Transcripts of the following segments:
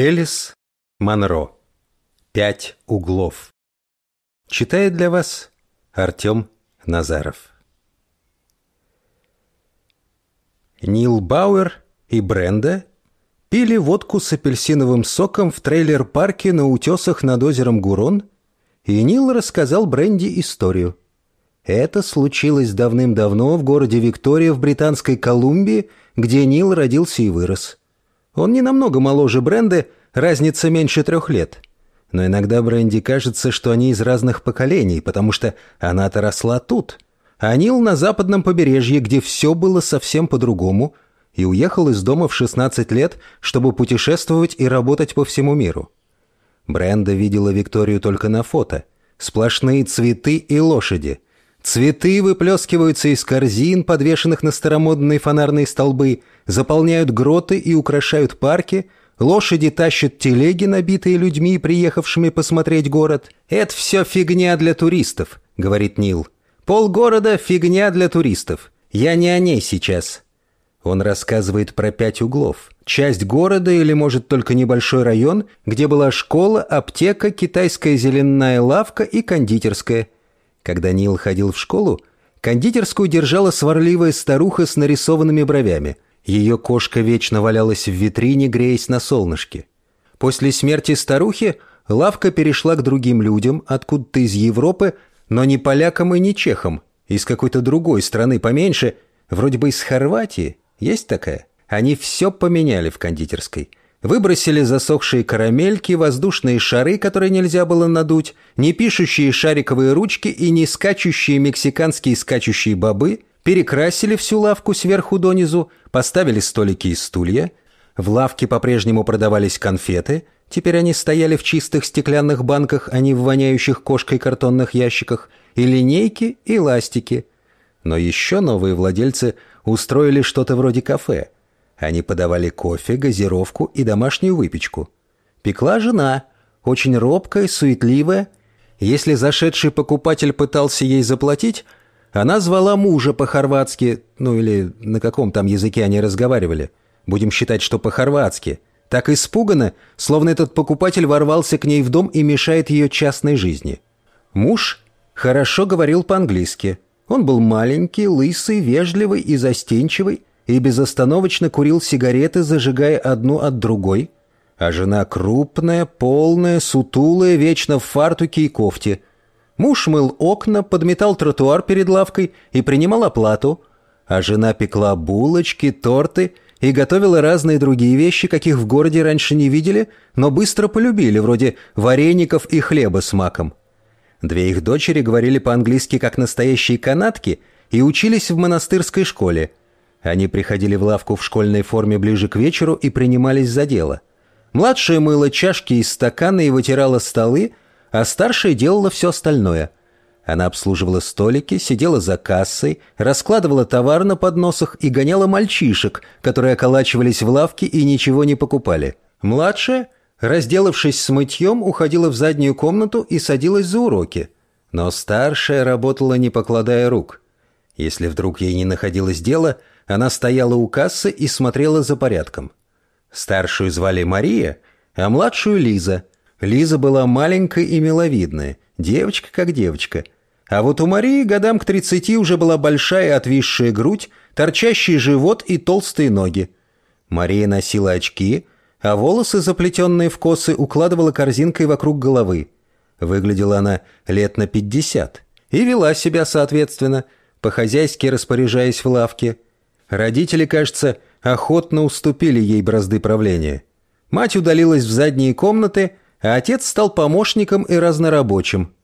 Элис Монро. Пять углов. Читает для вас Артем Назаров. Нил Бауэр и Бренда пили водку с апельсиновым соком в трейлер-парке на утесах над озером Гурон, и Нил рассказал Бренди историю. Это случилось давным-давно в городе Виктория в Британской Колумбии, где Нил родился и вырос. Он не намного моложе Бренды, разница меньше трех лет. Но иногда Бренди кажется, что они из разных поколений, потому что она-то росла тут, а Нил на западном побережье, где все было совсем по-другому, и уехал из дома в 16 лет, чтобы путешествовать и работать по всему миру. Бренда видела Викторию только на фото. Сплошные цветы и лошади – Цветы выплескиваются из корзин, подвешенных на старомодные фонарные столбы, заполняют гроты и украшают парки, лошади тащат телеги, набитые людьми, приехавшими посмотреть город. «Это все фигня для туристов», — говорит Нил. «Полгорода — фигня для туристов. Я не о ней сейчас». Он рассказывает про пять углов. Часть города или, может, только небольшой район, где была школа, аптека, китайская зеленая лавка и кондитерская — когда Нил ходил в школу, кондитерскую держала сварливая старуха с нарисованными бровями. Ее кошка вечно валялась в витрине, греясь на солнышке. После смерти старухи лавка перешла к другим людям, откуда-то из Европы, но не полякам и не чехам, из какой-то другой страны поменьше, вроде бы из Хорватии. Есть такая? Они все поменяли в кондитерской. Выбросили засохшие карамельки, воздушные шары, которые нельзя было надуть, не пишущие шариковые ручки и не скачущие мексиканские скачущие бобы, перекрасили всю лавку сверху донизу, поставили столики и стулья. В лавке по-прежнему продавались конфеты, теперь они стояли в чистых стеклянных банках, а не в воняющих кошкой картонных ящиках, и линейки, и ластики. Но еще новые владельцы устроили что-то вроде кафе – они подавали кофе, газировку и домашнюю выпечку. Пекла жена, очень робкая, суетливая. Если зашедший покупатель пытался ей заплатить, она звала мужа по-хорватски, ну или на каком там языке они разговаривали. Будем считать, что по-хорватски. Так испуганно, словно этот покупатель ворвался к ней в дом и мешает ее частной жизни. Муж хорошо говорил по-английски. Он был маленький, лысый, вежливый и застенчивый, и безостановочно курил сигареты, зажигая одну от другой, а жена крупная, полная, сутулая, вечно в фартуке и кофте. Муж мыл окна, подметал тротуар перед лавкой и принимал оплату, а жена пекла булочки, торты и готовила разные другие вещи, каких в городе раньше не видели, но быстро полюбили, вроде вареников и хлеба с маком. Две их дочери говорили по-английски как настоящие канатки и учились в монастырской школе – они приходили в лавку в школьной форме ближе к вечеру и принимались за дело. Младшая мыла чашки и стаканы и вытирала столы, а старшая делала все остальное. Она обслуживала столики, сидела за кассой, раскладывала товар на подносах и гоняла мальчишек, которые околачивались в лавке и ничего не покупали. Младшая, разделавшись с мытьем, уходила в заднюю комнату и садилась за уроки. Но старшая работала, не покладая рук. Если вдруг ей не находилось дела – она стояла у кассы и смотрела за порядком. Старшую звали Мария, а младшую Лиза. Лиза была маленькая и миловидная, девочка как девочка. А вот у Марии годам к тридцати уже была большая отвисшая грудь, торчащий живот и толстые ноги. Мария носила очки, а волосы, заплетенные в косы, укладывала корзинкой вокруг головы. Выглядела она лет на пятьдесят и вела себя соответственно, по-хозяйски распоряжаясь в лавке – Родители, кажется, охотно уступили ей бразды правления. Мать удалилась в задние комнаты, а отец стал помощником и разнорабочим.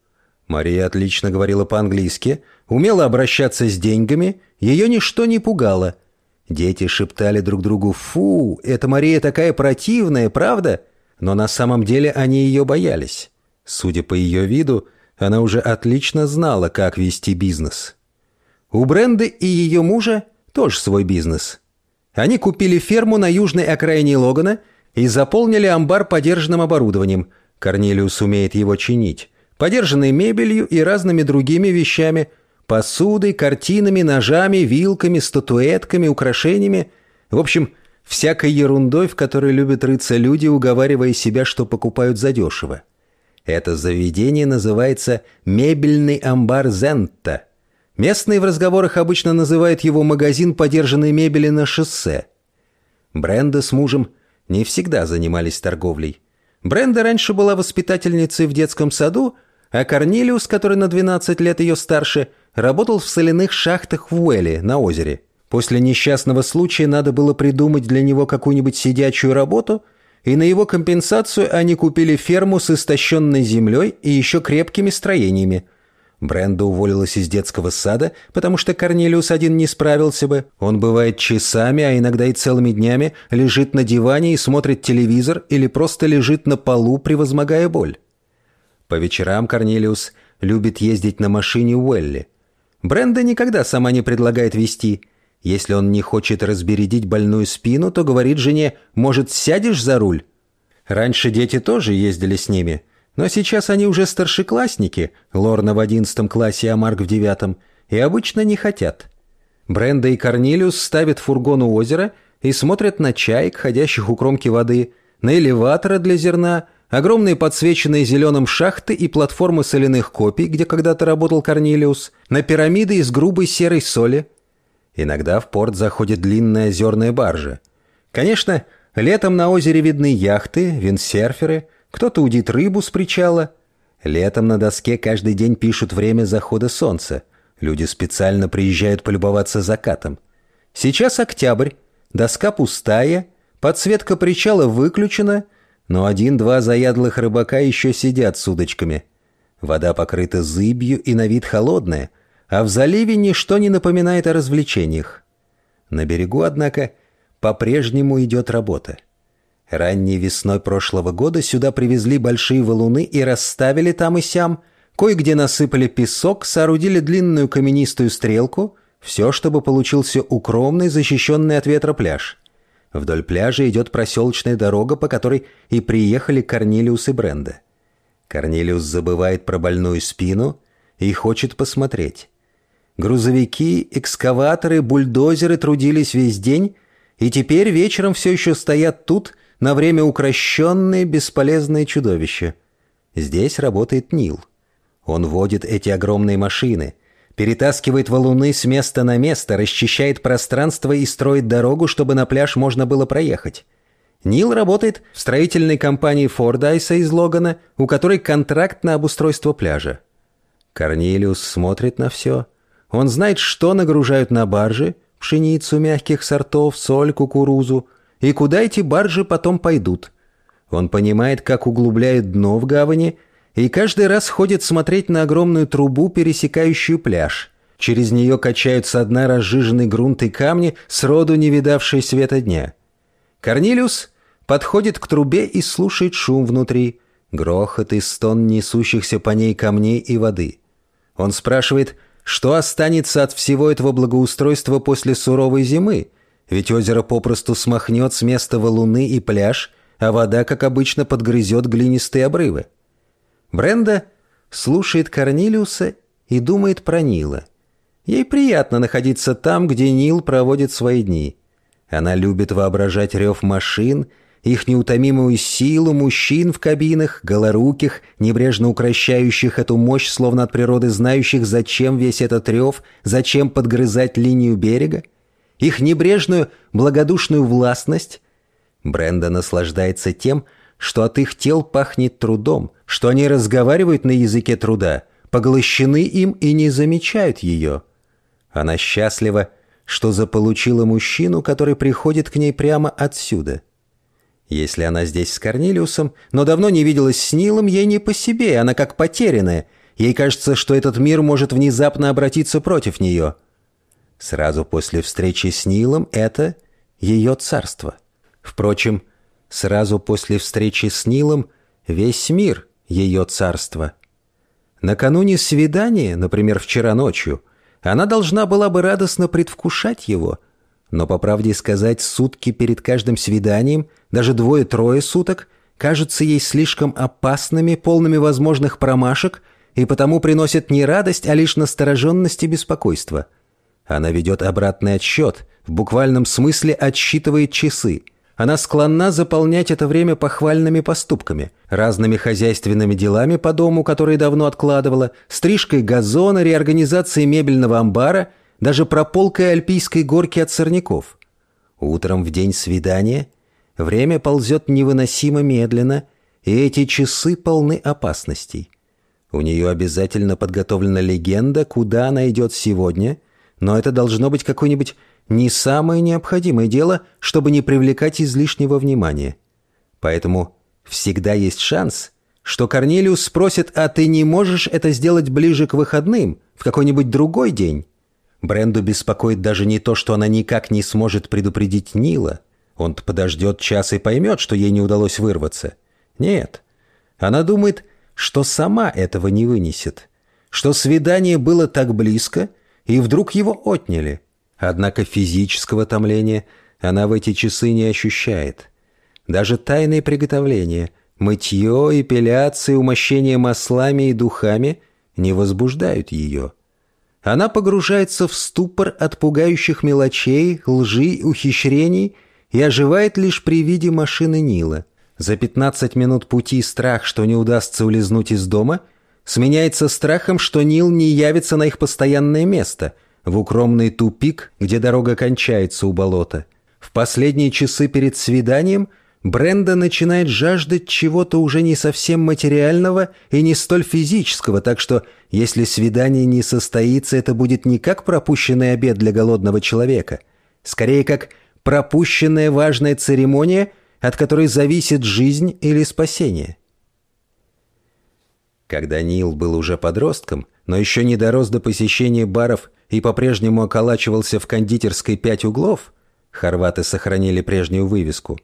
Мария отлично говорила по-английски, умела обращаться с деньгами, ее ничто не пугало. Дети шептали друг другу «Фу, эта Мария такая противная, правда?» Но на самом деле они ее боялись. Судя по ее виду, она уже отлично знала, как вести бизнес. У Бренды и ее мужа тоже свой бизнес. Они купили ферму на южной окраине Логана и заполнили амбар подержанным оборудованием. Корнелиус умеет его чинить. Подержанной мебелью и разными другими вещами. Посудой, картинами, ножами, вилками, статуэтками, украшениями. В общем, всякой ерундой, в которой любят рыться люди, уговаривая себя, что покупают задешево. Это заведение называется «Мебельный амбар Зентта». Местные в разговорах обычно называют его магазин подержанной мебели на шоссе. Бренда с мужем не всегда занимались торговлей. Бренда раньше была воспитательницей в детском саду, а Корнелиус, который на 12 лет ее старше, работал в соляных шахтах в Уэлле на озере. После несчастного случая надо было придумать для него какую-нибудь сидячую работу – и на его компенсацию они купили ферму с истощенной землей и еще крепкими строениями. Бренда уволилась из детского сада, потому что Корнелиус один не справился бы. Он бывает часами, а иногда и целыми днями, лежит на диване и смотрит телевизор или просто лежит на полу, превозмогая боль. По вечерам Корнелиус любит ездить на машине Уэлли. Бренда никогда сама не предлагает вести – если он не хочет разбередить больную спину, то говорит жене «Может, сядешь за руль?» Раньше дети тоже ездили с ними, но сейчас они уже старшеклассники, Лорна в одиннадцатом классе, а Марк в девятом, и обычно не хотят. Бренда и Корнелиус ставят фургон у озера и смотрят на чаек, ходящих у кромки воды, на элеваторы для зерна, огромные подсвеченные зеленым шахты и платформы соляных копий, где когда-то работал Корнелиус, на пирамиды из грубой серой соли – Иногда в порт заходит длинная озерная баржа. Конечно, летом на озере видны яхты, виндсерферы, кто-то удит рыбу с причала. Летом на доске каждый день пишут время захода солнца. Люди специально приезжают полюбоваться закатом. Сейчас октябрь, доска пустая, подсветка причала выключена, но один-два заядлых рыбака еще сидят с удочками. Вода покрыта зыбью и на вид холодная — а в заливе ничто не напоминает о развлечениях. На берегу, однако, по-прежнему идет работа. Ранней весной прошлого года сюда привезли большие валуны и расставили там и сям, кое-где насыпали песок, соорудили длинную каменистую стрелку, все, чтобы получился укромный, защищенный от ветра пляж. Вдоль пляжа идет проселочная дорога, по которой и приехали Корнелиус и Бренда. Корнелиус забывает про больную спину и хочет посмотреть. Грузовики, экскаваторы, бульдозеры трудились весь день, и теперь вечером все еще стоят тут, на время укращенные бесполезные чудовища. Здесь работает Нил. Он водит эти огромные машины, перетаскивает валуны с места на место, расчищает пространство и строит дорогу, чтобы на пляж можно было проехать. Нил работает в строительной компании Фордайса из Логана, у которой контракт на обустройство пляжа. Корнелиус смотрит на все – он знает, что нагружают на баржи, пшеницу мягких сортов, соль, кукурузу, и куда эти баржи потом пойдут. Он понимает, как углубляет дно в гавани, и каждый раз ходит смотреть на огромную трубу, пересекающую пляж. Через нее качают со дна разжиженный грунт и камни, сроду не видавшие света дня. Корнилиус подходит к трубе и слушает шум внутри, грохот и стон несущихся по ней камней и воды. Он спрашивает, что останется от всего этого благоустройства после суровой зимы? Ведь озеро попросту смахнет с места валуны и пляж, а вода, как обычно, подгрызет глинистые обрывы. Бренда слушает Корнилиуса и думает про Нила. Ей приятно находиться там, где Нил проводит свои дни. Она любит воображать рев машин – их неутомимую силу мужчин в кабинах, голоруких, небрежно укращающих эту мощь, словно от природы знающих, зачем весь этот рев, зачем подгрызать линию берега, их небрежную, благодушную властность. Бренда наслаждается тем, что от их тел пахнет трудом, что они разговаривают на языке труда, поглощены им и не замечают ее. Она счастлива, что заполучила мужчину, который приходит к ней прямо отсюда – если она здесь с Корнелиусом, но давно не виделась с Нилом, ей не по себе, она как потерянная. Ей кажется, что этот мир может внезапно обратиться против нее. Сразу после встречи с Нилом это ее царство. Впрочем, сразу после встречи с Нилом весь мир ее царство. Накануне свидания, например, вчера ночью, она должна была бы радостно предвкушать его – но, по правде сказать, сутки перед каждым свиданием, даже двое-трое суток, кажутся ей слишком опасными, полными возможных промашек, и потому приносят не радость, а лишь настороженность и беспокойство. Она ведет обратный отсчет в буквальном смысле отсчитывает часы. Она склонна заполнять это время похвальными поступками, разными хозяйственными делами по дому, которые давно откладывала, стрижкой газона, реорганизацией мебельного амбара, даже прополкой альпийской горки от сорняков. Утром в день свидания время ползет невыносимо медленно, и эти часы полны опасностей. У нее обязательно подготовлена легенда, куда она идет сегодня, но это должно быть какое-нибудь не самое необходимое дело, чтобы не привлекать излишнего внимания. Поэтому всегда есть шанс, что Корнелиус спросит, а ты не можешь это сделать ближе к выходным, в какой-нибудь другой день? Бренду беспокоит даже не то, что она никак не сможет предупредить Нила. Он подождет час и поймет, что ей не удалось вырваться. Нет. Она думает, что сама этого не вынесет, что свидание было так близко, и вдруг его отняли. Однако физического томления она в эти часы не ощущает. Даже тайные приготовления, мытье, эпиляция, умощение маслами и духами не возбуждают ее. Она погружается в ступор от пугающих мелочей, лжи, ухищрений и оживает лишь при виде машины Нила – за 15 минут пути страх, что не удастся улизнуть из дома, сменяется страхом, что Нил не явится на их постоянное место, в укромный тупик, где дорога кончается у болота. В последние часы перед свиданием Бренда начинает жаждать чего-то уже не совсем материального и не столь физического, так что если свидание не состоится, это будет не как пропущенный обед для голодного человека, скорее как пропущенная важная церемония – от которой зависит жизнь или спасение. Когда Нил был уже подростком, но еще не дорос до посещения баров и по-прежнему околачивался в кондитерской «Пять углов», хорваты сохранили прежнюю вывеску,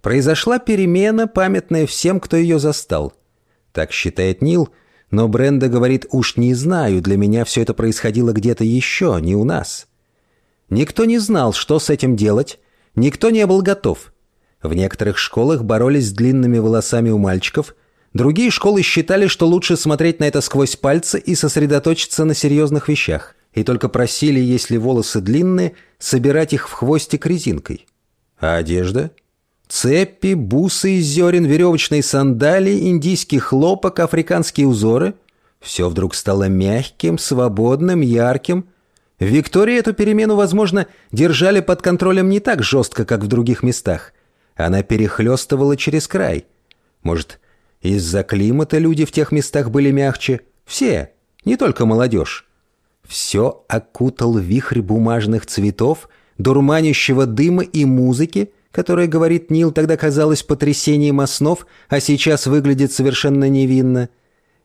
произошла перемена, памятная всем, кто ее застал. Так считает Нил, но Бренда говорит «Уж не знаю, для меня все это происходило где-то еще, не у нас». Никто не знал, что с этим делать, никто не был готов. В некоторых школах боролись с длинными волосами у мальчиков, другие школы считали, что лучше смотреть на это сквозь пальцы и сосредоточиться на серьезных вещах, и только просили, если волосы длинные, собирать их в хвостик резинкой. А одежда? Цепи, бусы из зерен, веревочные сандалии, индийский хлопок, африканские узоры – все вдруг стало мягким, свободным, ярким. В Виктории эту перемену, возможно, держали под контролем не так жестко, как в других местах – она перехлестывала через край. Может, из-за климата люди в тех местах были мягче? Все, не только молодежь. Все окутал вихрь бумажных цветов, дурманящего дыма и музыки, которая, говорит Нил, тогда казалась потрясением основ, а сейчас выглядит совершенно невинно.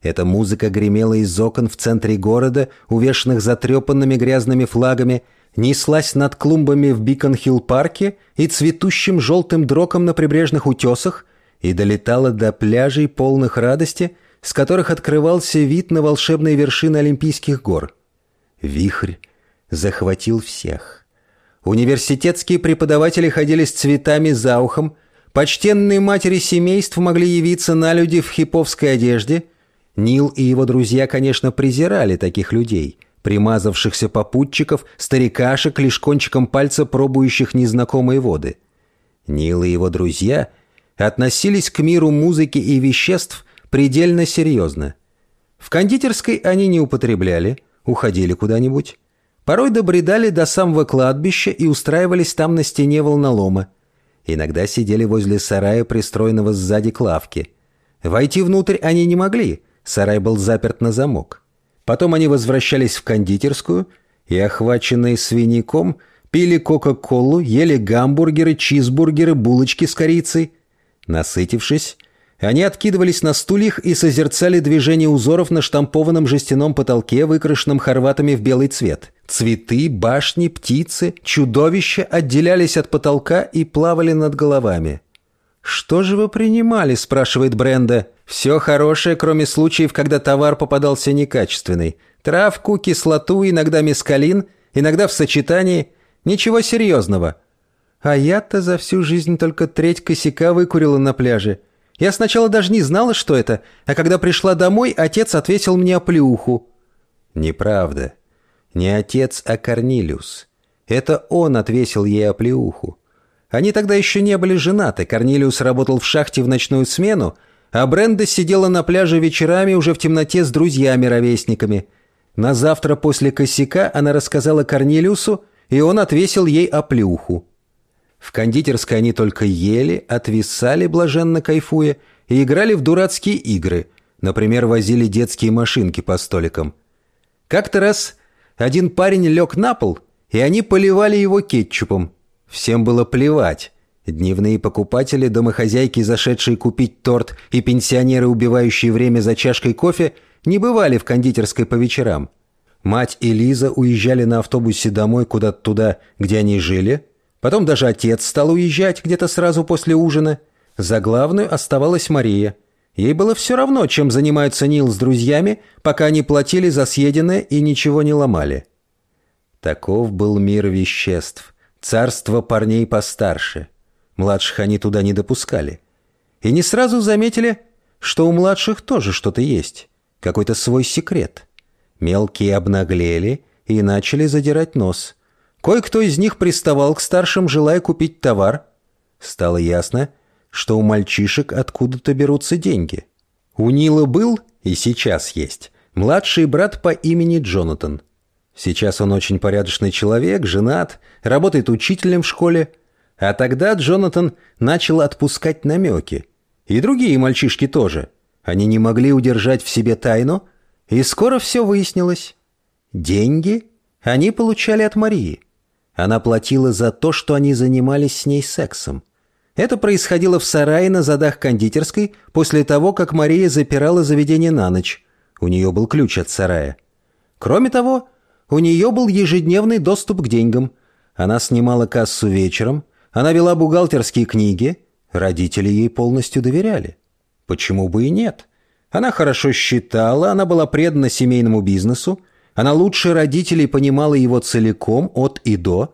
Эта музыка гремела из окон в центре города, увешанных затрепанными грязными флагами – неслась над клумбами в Бикон-Хилл-парке и цветущим желтым дроком на прибрежных утесах и долетала до пляжей, полных радости, с которых открывался вид на волшебные вершины Олимпийских гор. Вихрь захватил всех. Университетские преподаватели ходили с цветами за ухом, почтенные матери семейств могли явиться на люди в хиповской одежде. Нил и его друзья, конечно, презирали таких людей – примазавшихся попутчиков, старикашек, лишь кончиком пальца пробующих незнакомые воды. Нил и его друзья относились к миру музыки и веществ предельно серьезно. В кондитерской они не употребляли, уходили куда-нибудь. Порой добредали до самого кладбища и устраивались там на стене волнолома. Иногда сидели возле сарая, пристроенного сзади к лавке. Войти внутрь они не могли, сарай был заперт на замок. Потом они возвращались в кондитерскую и, охваченные свиньяком, пили кока-колу, ели гамбургеры, чизбургеры, булочки с корицей. Насытившись, они откидывались на стульях и созерцали движение узоров на штампованном жестяном потолке, выкрашенном хорватами в белый цвет. Цветы, башни, птицы, чудовища отделялись от потолка и плавали над головами. «Что же вы принимали?» – спрашивает Бренда. «Все хорошее, кроме случаев, когда товар попадался некачественный. Травку, кислоту, иногда мескалин, иногда в сочетании. Ничего серьезного». А я-то за всю жизнь только треть косяка выкурила на пляже. Я сначала даже не знала, что это, а когда пришла домой, отец ответил мне оплеуху. Неправда. Не отец, а Корнилиус. Это он отвесил ей оплеуху. Они тогда еще не были женаты. Корнелиус работал в шахте в ночную смену, а Бренда сидела на пляже вечерами уже в темноте с друзьями-ровесниками. На завтра после косяка она рассказала Корнелиусу, и он отвесил ей оплеуху. В кондитерской они только ели, отвисали, блаженно кайфуя, и играли в дурацкие игры. Например, возили детские машинки по столикам. Как-то раз один парень лег на пол, и они поливали его кетчупом. Всем было плевать. Дневные покупатели, домохозяйки, зашедшие купить торт, и пенсионеры, убивающие время за чашкой кофе, не бывали в кондитерской по вечерам. Мать и Лиза уезжали на автобусе домой куда-то туда, где они жили. Потом даже отец стал уезжать где-то сразу после ужина. За главную оставалась Мария. Ей было все равно, чем занимаются Нил с друзьями, пока они платили за съеденное и ничего не ломали. Таков был мир веществ. Царство парней постарше. Младших они туда не допускали. И не сразу заметили, что у младших тоже что-то есть. Какой-то свой секрет. Мелкие обнаглели и начали задирать нос. Кое-кто из них приставал к старшим, желая купить товар. Стало ясно, что у мальчишек откуда-то берутся деньги. У Нила был, и сейчас есть, младший брат по имени Джонатан. Сейчас он очень порядочный человек, женат, работает учителем в школе. А тогда Джонатан начал отпускать намеки. И другие мальчишки тоже. Они не могли удержать в себе тайну – и скоро все выяснилось. Деньги они получали от Марии. Она платила за то, что они занимались с ней сексом. Это происходило в сарае на задах кондитерской после того, как Мария запирала заведение на ночь. У нее был ключ от сарая. Кроме того, у нее был ежедневный доступ к деньгам. Она снимала кассу вечером, она вела бухгалтерские книги, родители ей полностью доверяли. Почему бы и нет? Она хорошо считала, она была предана семейному бизнесу, она лучше родителей понимала его целиком, от и до.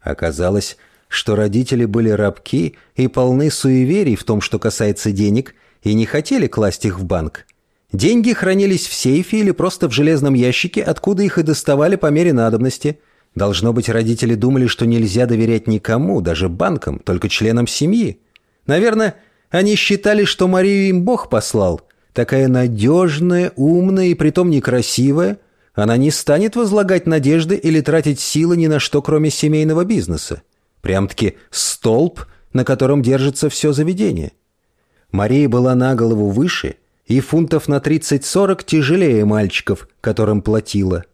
Оказалось, что родители были рабки и полны суеверий в том, что касается денег, и не хотели класть их в банк. Деньги хранились в сейфе или просто в железном ящике, откуда их и доставали по мере надобности. Должно быть, родители думали, что нельзя доверять никому, даже банкам, только членам семьи. Наверное, они считали, что Марию им Бог послал – такая надежная, умная и притом некрасивая, она не станет возлагать надежды или тратить силы ни на что, кроме семейного бизнеса. Прям-таки столб, на котором держится все заведение. Мария была на голову выше и фунтов на 30-40 тяжелее мальчиков, которым платила.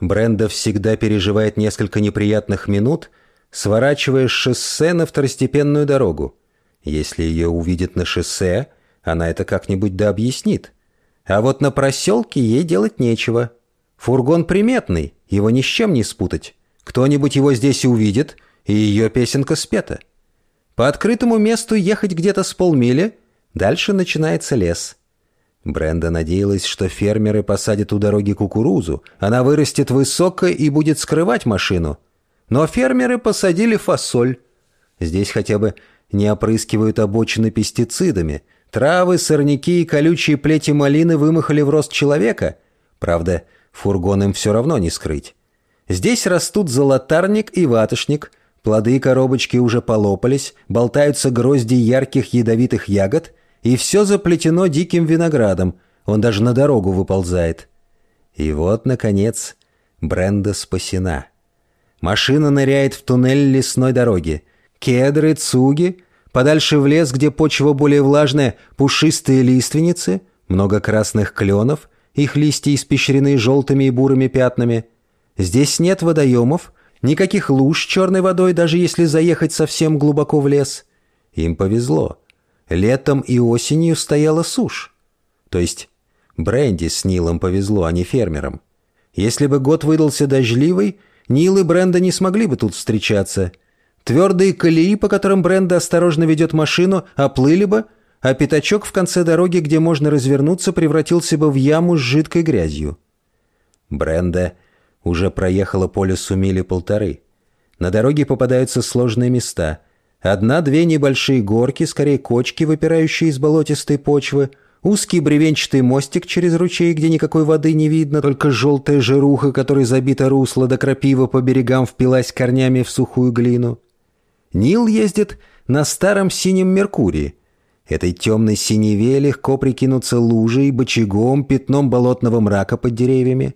Бренда всегда переживает несколько неприятных минут, сворачивая шоссе на второстепенную дорогу. Если ее увидят на шоссе – она это как-нибудь да объяснит. А вот на проселке ей делать нечего. Фургон приметный, его ни с чем не спутать. Кто-нибудь его здесь увидит, и ее песенка спета. По открытому месту ехать где-то с полмили, дальше начинается лес. Бренда надеялась, что фермеры посадят у дороги кукурузу, она вырастет высоко и будет скрывать машину. Но фермеры посадили фасоль. Здесь хотя бы не опрыскивают обочины пестицидами, Травы, сорняки и колючие плети малины вымахали в рост человека. Правда, фургон им все равно не скрыть. Здесь растут золотарник и ватошник, плоды и коробочки уже полопались, болтаются грозди ярких ядовитых ягод, и все заплетено диким виноградом, он даже на дорогу выползает. И вот, наконец, Бренда спасена. Машина ныряет в туннель лесной дороги. Кедры, цуги — Подальше в лес, где почва более влажная, пушистые лиственницы, много красных кленов, их листья испещрены желтыми и бурыми пятнами. Здесь нет водоемов, никаких луж черной водой, даже если заехать совсем глубоко в лес. Им повезло. Летом и осенью стояла сушь. То есть Бренди с Нилом повезло, а не фермерам. Если бы год выдался дождливый, Нил и Бренда не смогли бы тут встречаться – Твердые колеи, по которым Бренда осторожно ведет машину, оплыли бы, а пятачок в конце дороги, где можно развернуться, превратился бы в яму с жидкой грязью. Бренда уже проехала по лесу мили полторы. На дороге попадаются сложные места. Одна-две небольшие горки, скорее кочки, выпирающие из болотистой почвы. узкий бревенчатый мостик через ручей, где никакой воды не видно, только желтая жируха, которой забито русло до крапива по берегам впилась корнями в сухую глину. Нил ездит на старом синем Меркурии. Этой темной синеве легко прикинуться лужей, бочагом, пятном болотного мрака под деревьями.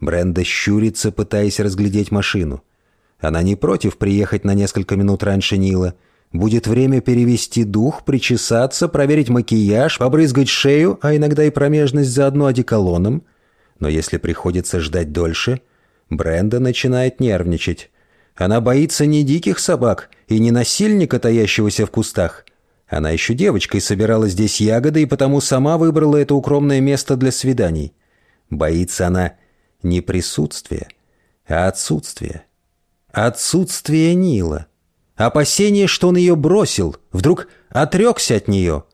Бренда щурится, пытаясь разглядеть машину. Она не против приехать на несколько минут раньше Нила. Будет время перевести дух, причесаться, проверить макияж, побрызгать шею, а иногда и промежность заодно одеколоном. Но если приходится ждать дольше, Бренда начинает нервничать. Она боится не диких собак и не насильника, таящегося в кустах. Она еще девочкой собирала здесь ягоды и потому сама выбрала это укромное место для свиданий. Боится она не присутствия, а отсутствия. Отсутствие Нила. Опасение, что он ее бросил, вдруг отрекся от нее.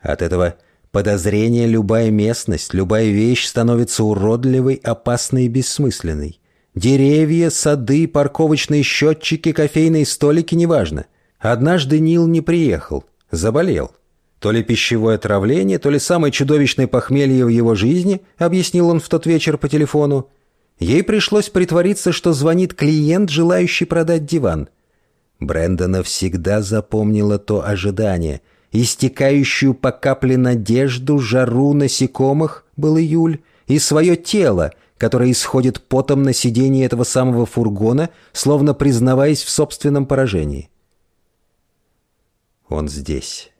От этого подозрения любая местность, любая вещь становится уродливой, опасной и бессмысленной. Деревья, сады, парковочные счетчики, кофейные столики – неважно. Однажды Нил не приехал, заболел. То ли пищевое отравление, то ли самое чудовищное похмелье в его жизни, объяснил он в тот вечер по телефону. Ей пришлось притвориться, что звонит клиент, желающий продать диван. Бренда навсегда запомнила то ожидание. Истекающую по капле надежду, жару насекомых, был июль, и свое тело, которое исходит потом на сиденье этого самого фургона, словно признаваясь в собственном поражении. Он здесь.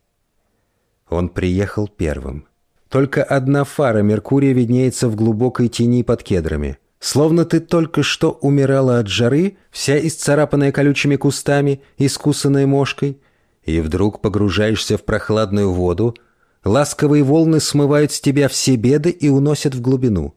Он приехал первым. Только одна фара Меркурия виднеется в глубокой тени под кедрами. Словно ты только что умирала от жары, вся исцарапанная колючими кустами, искусанная мошкой, и вдруг погружаешься в прохладную воду, ласковые волны смывают с тебя все беды и уносят в глубину.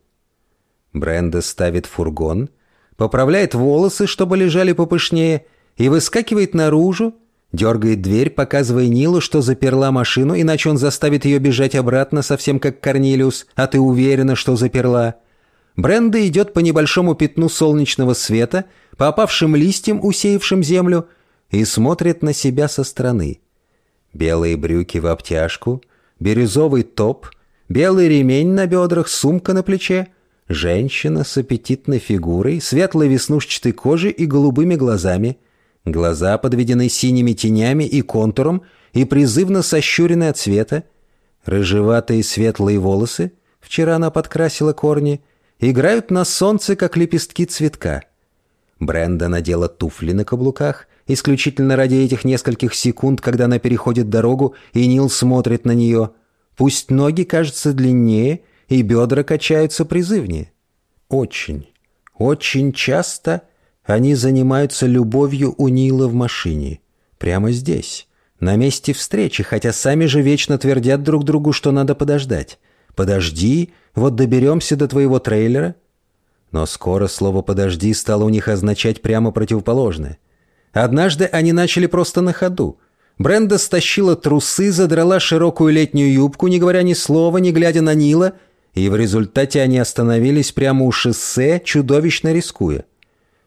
Бренда ставит фургон, поправляет волосы, чтобы лежали попышнее, и выскакивает наружу, Дергает дверь, показывая Нилу, что заперла машину, иначе он заставит ее бежать обратно, совсем как Корнилиус, а ты уверена, что заперла. Бренда идет по небольшому пятну солнечного света, по опавшим листьям, усеявшим землю, и смотрит на себя со стороны. Белые брюки в обтяжку, бирюзовый топ, белый ремень на бедрах, сумка на плече, женщина с аппетитной фигурой, светлой веснушчатой кожей и голубыми глазами — Глаза подведены синими тенями и контуром и призывно сощурены от света. Рыжеватые светлые волосы, вчера она подкрасила корни, играют на солнце, как лепестки цветка. Бренда надела туфли на каблуках, исключительно ради этих нескольких секунд, когда она переходит дорогу, и Нил смотрит на нее. Пусть ноги кажутся длиннее, и бедра качаются призывнее. Очень, очень часто они занимаются любовью у Нила в машине. Прямо здесь. На месте встречи, хотя сами же вечно твердят друг другу, что надо подождать. «Подожди, вот доберемся до твоего трейлера». Но скоро слово «подожди» стало у них означать прямо противоположное. Однажды они начали просто на ходу. Бренда стащила трусы, задрала широкую летнюю юбку, не говоря ни слова, не глядя на Нила, и в результате они остановились прямо у шоссе, чудовищно рискуя.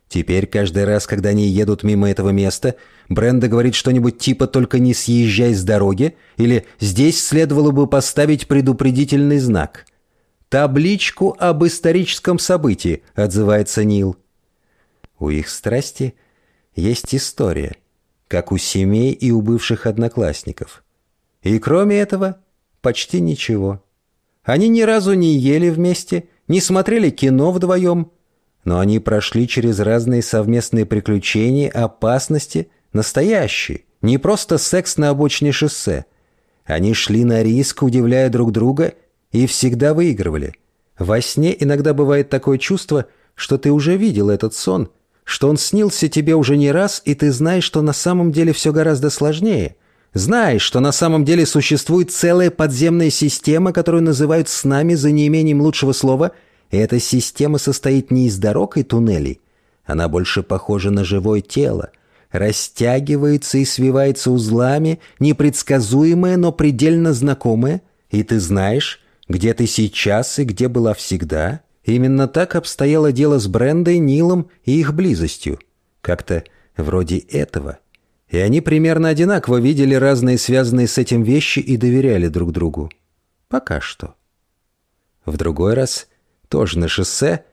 Теперь каждый раз, когда они едут мимо этого места, Бренда говорит что-нибудь типа «только не съезжай с дороги» или «здесь следовало бы поставить предупредительный знак». «Табличку об историческом событии», — отзывается Нил. У их страсти есть история, как у семей и у бывших одноклассников. И кроме этого почти ничего. Они ни разу не ели вместе, не смотрели кино вдвоем, но они прошли через разные совместные приключения, опасности, настоящие, не просто секс на обочине шоссе. Они шли на риск, удивляя друг друга, и всегда выигрывали. Во сне иногда бывает такое чувство, что ты уже видел этот сон, что он снился тебе уже не раз, и ты знаешь, что на самом деле все гораздо сложнее. Знаешь, что на самом деле существует целая подземная система, которую называют снами за неимением лучшего слова – эта система состоит не из дорог и туннелей. Она больше похожа на живое тело. Растягивается и свивается узлами, непредсказуемое, но предельно знакомое. И ты знаешь, где ты сейчас и где была всегда. Именно так обстояло дело с Брендой, Нилом и их близостью. Как-то вроде этого. И они примерно одинаково видели разные связанные с этим вещи и доверяли друг другу. Пока что. В другой раз, тоже на шоссе,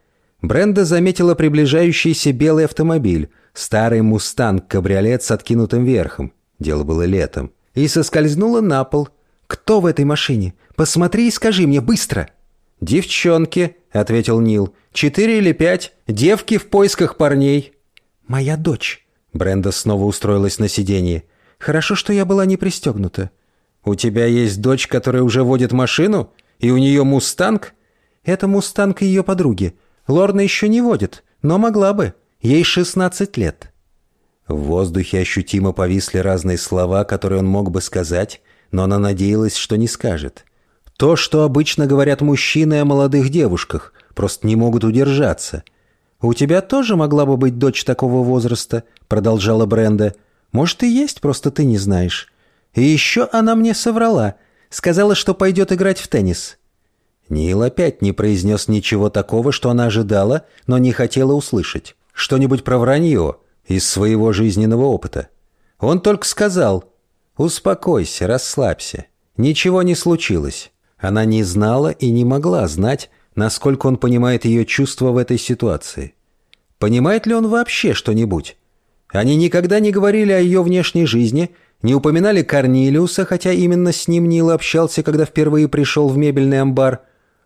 Бренда заметила приближающийся белый автомобиль, старый «Мустанг-кабриолет» с откинутым верхом. Дело было летом. И соскользнула на пол. «Кто в этой машине? Посмотри и скажи мне, быстро!» «Девчонки», — ответил Нил. «Четыре или пять. Девки в поисках парней». «Моя дочь». Бренда снова устроилась на сиденье. «Хорошо, что я была не пристегнута». «У тебя есть дочь, которая уже водит машину? И у нее «Мустанг»?» «Это «Мустанг» ее подруги. Лорна еще не водит, но могла бы. Ей 16 лет». В воздухе ощутимо повисли разные слова, которые он мог бы сказать, но она надеялась, что не скажет. То, что обычно говорят мужчины о молодых девушках, просто не могут удержаться. «У тебя тоже могла бы быть дочь такого возраста», — продолжала Бренда. «Может, и есть, просто ты не знаешь. И еще она мне соврала. Сказала, что пойдет играть в теннис». Нил опять не произнес ничего такого, что она ожидала, но не хотела услышать. Что-нибудь про вранье из своего жизненного опыта. Он только сказал «Успокойся, расслабься. Ничего не случилось». Она не знала и не могла знать, насколько он понимает ее чувства в этой ситуации. Понимает ли он вообще что-нибудь? Они никогда не говорили о ее внешней жизни, не упоминали Корнилиуса, хотя именно с ним Нил общался, когда впервые пришел в мебельный амбар.